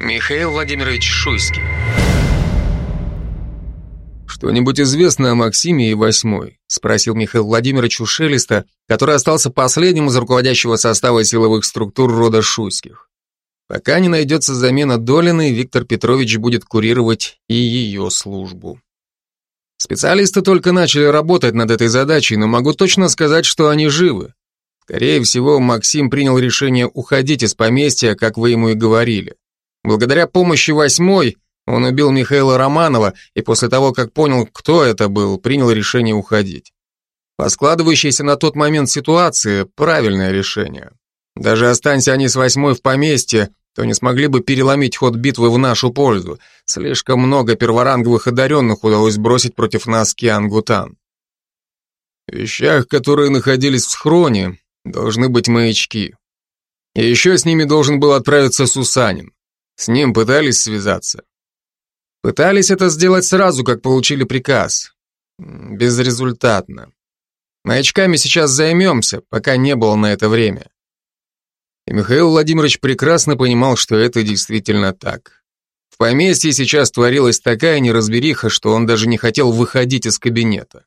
Михаил Владимирович Шуйский. «Что-нибудь известно о Максиме и Восьмой?» — спросил Михаил Владимирович у Шелеста, который остался последним из руководящего состава силовых структур рода Шуйских. Пока не найдется замена Долиной, Виктор Петрович будет курировать и ее службу. Специалисты только начали работать над этой задачей, но могу точно сказать, что они живы. Скорее всего, Максим принял решение уходить из поместья, как вы ему и говорили. Благодаря помощи восьмой он убил Михаила Романова и после того, как понял, кто это был, принял решение уходить. По складывающейся на тот момент ситуации, правильное решение. Даже останься они с восьмой в поместье, то не смогли бы переломить ход битвы в нашу пользу. Слишком много перворанговых одаренных удалось бросить против нас Киангутан. В вещах, которые находились в схроне, должны быть маячки. И еще с ними должен был отправиться Сусанин. С ним пытались связаться. Пытались это сделать сразу, как получили приказ. Безрезультатно. Маячками сейчас займемся, пока не было на это время. И Михаил Владимирович прекрасно понимал, что это действительно так. В поместье сейчас творилась такая неразбериха, что он даже не хотел выходить из кабинета.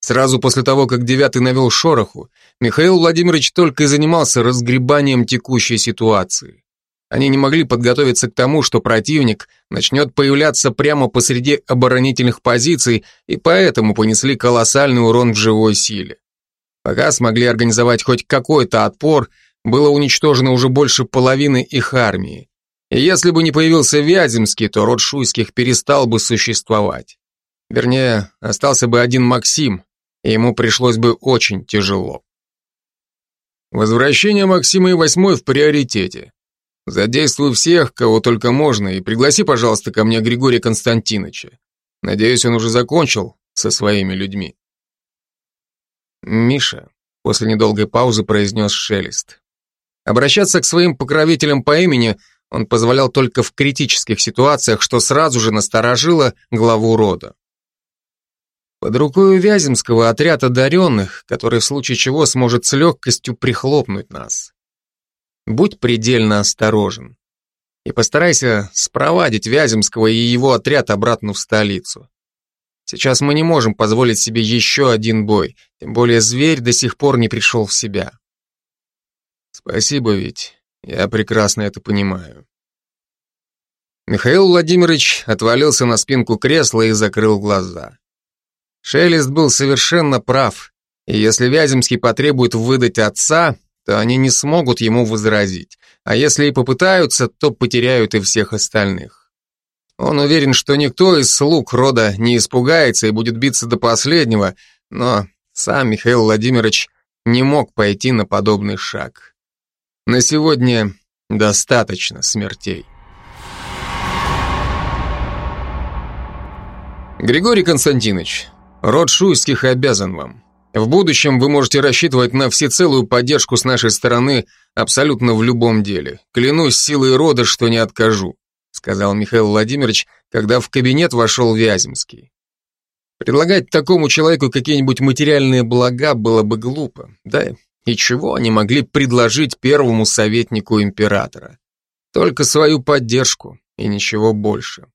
Сразу после того, как девятый навел шороху, Михаил Владимирович только и занимался разгребанием текущей ситуации. Они не могли подготовиться к тому, что противник начнет появляться прямо посреди оборонительных позиций, и поэтому понесли колоссальный урон в живой силе. Пока смогли организовать хоть какой-то отпор, было уничтожено уже больше половины их армии. И если бы не появился Вяземский, то род Шуйских перестал бы существовать. Вернее, остался бы один Максим, и ему пришлось бы очень тяжело. Возвращение Максима и Восьмой в приоритете. Задействуй всех, кого только можно, и пригласи, пожалуйста, ко мне Григория Константиновича. Надеюсь, он уже закончил со своими людьми. Миша, после недолгой паузы произнес Шелест. Обращаться к своим покровителям по имени он позволял только в критических ситуациях, что сразу же насторожило главу рода. Под рукой Вяземского отряд одаренных, который в случае чего сможет с легкостью прихлопнуть нас. Будь предельно осторожен и постарайся спровадить Вяземского и его отряд обратно в столицу. Сейчас мы не можем позволить себе еще один бой, тем более зверь до сих пор не пришел в себя. Спасибо, ведь я прекрасно это понимаю. Михаил Владимирович отвалился на спинку кресла и закрыл глаза. Шелест был совершенно прав, и если Вяземский потребует выдать отца, то они не смогут ему возразить, а если и попытаются, то потеряют и всех остальных. Он уверен, что никто из слуг рода не испугается и будет биться до последнего, но сам Михаил Владимирович не мог пойти на подобный шаг. На сегодня достаточно смертей. Григорий Константинович, род Шуйских обязан вам. В будущем вы можете рассчитывать на всецелую поддержку с нашей стороны абсолютно в любом деле. Клянусь силой рода, что не откажу, сказал Михаил Владимирович, когда в кабинет вошел Вяземский. Предлагать такому человеку какие-нибудь материальные блага было бы глупо, да и чего они могли предложить первому советнику императора? Только свою поддержку и ничего больше.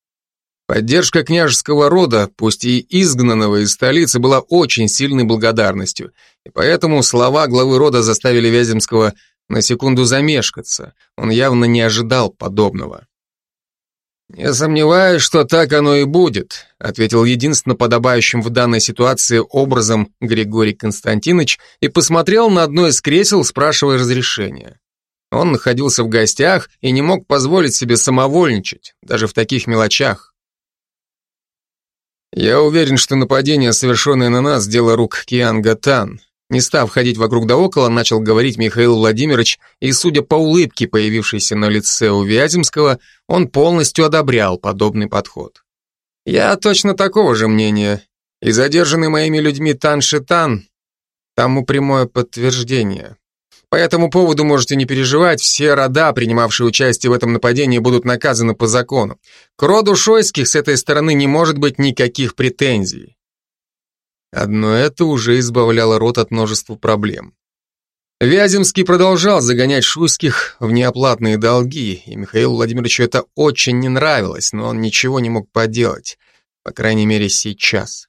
Поддержка княжеского рода, пусть и изгнанного из столицы, была очень сильной благодарностью, и поэтому слова главы рода заставили Вяземского на секунду замешкаться. Он явно не ожидал подобного. «Не сомневаюсь, что так оно и будет», ответил единственно подобающим в данной ситуации образом Григорий Константинович и посмотрел на одно из кресел, спрашивая разрешения. Он находился в гостях и не мог позволить себе самовольничать, даже в таких мелочах. «Я уверен, что нападение, совершенное на нас, дело рук Кианга Тан», не став ходить вокруг да около, начал говорить Михаил Владимирович, и, судя по улыбке, появившейся на лице у Вяземского, он полностью одобрял подобный подход. «Я точно такого же мнения, и задержанный моими людьми Тан Шитан тому прямое подтверждение. По этому поводу можете не переживать, все рода, принимавшие участие в этом нападении, будут наказаны по закону. К роду Шойских с этой стороны не может быть никаких претензий. Одно это уже избавляло род от множества проблем. Вяземский продолжал загонять Шуйских в неоплатные долги, и Михаилу Владимировичу это очень не нравилось, но он ничего не мог поделать, по крайней мере сейчас.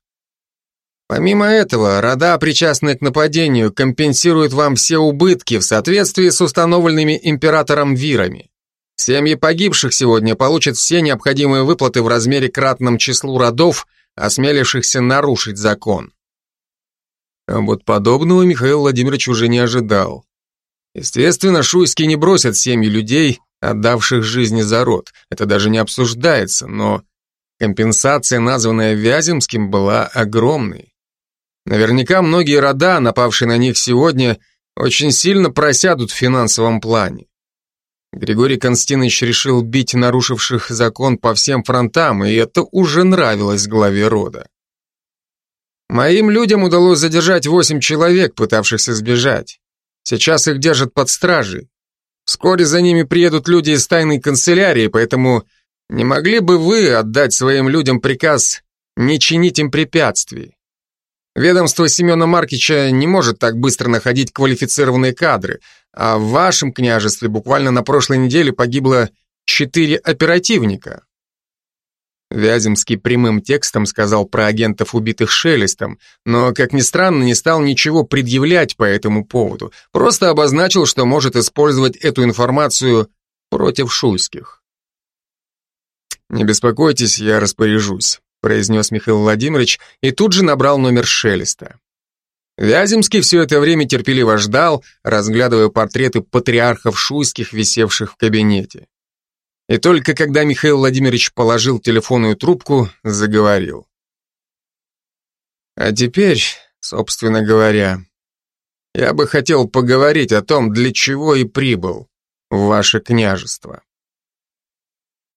Помимо этого, рода, причастные к нападению, компенсируют вам все убытки в соответствии с установленными императором вирами. Семьи погибших сегодня получат все необходимые выплаты в размере кратном числу родов, осмелившихся нарушить закон. А вот подобного Михаил Владимирович уже не ожидал. Естественно, шуйские не бросят семьи людей, отдавших жизни за род. Это даже не обсуждается, но компенсация, названная Вяземским, была огромной. Наверняка многие рода, напавшие на них сегодня, очень сильно просядут в финансовом плане. Григорий Константинович решил бить нарушивших закон по всем фронтам, и это уже нравилось главе рода. Моим людям удалось задержать восемь человек, пытавшихся сбежать. Сейчас их держат под стражей. Вскоре за ними приедут люди из тайной канцелярии, поэтому не могли бы вы отдать своим людям приказ не чинить им препятствий? Ведомство Семена Маркича не может так быстро находить квалифицированные кадры, а в вашем княжестве буквально на прошлой неделе погибло четыре оперативника. Вяземский прямым текстом сказал про агентов, убитых Шелестом, но, как ни странно, не стал ничего предъявлять по этому поводу, просто обозначил, что может использовать эту информацию против Шульских. «Не беспокойтесь, я распоряжусь», произнес Михаил Владимирович и тут же набрал номер Шелеста. Вяземский все это время терпеливо ждал, разглядывая портреты патриархов шуйских, висевших в кабинете. И только когда Михаил Владимирович положил телефонную трубку, заговорил. А теперь, собственно говоря, я бы хотел поговорить о том, для чего и прибыл в ваше княжество.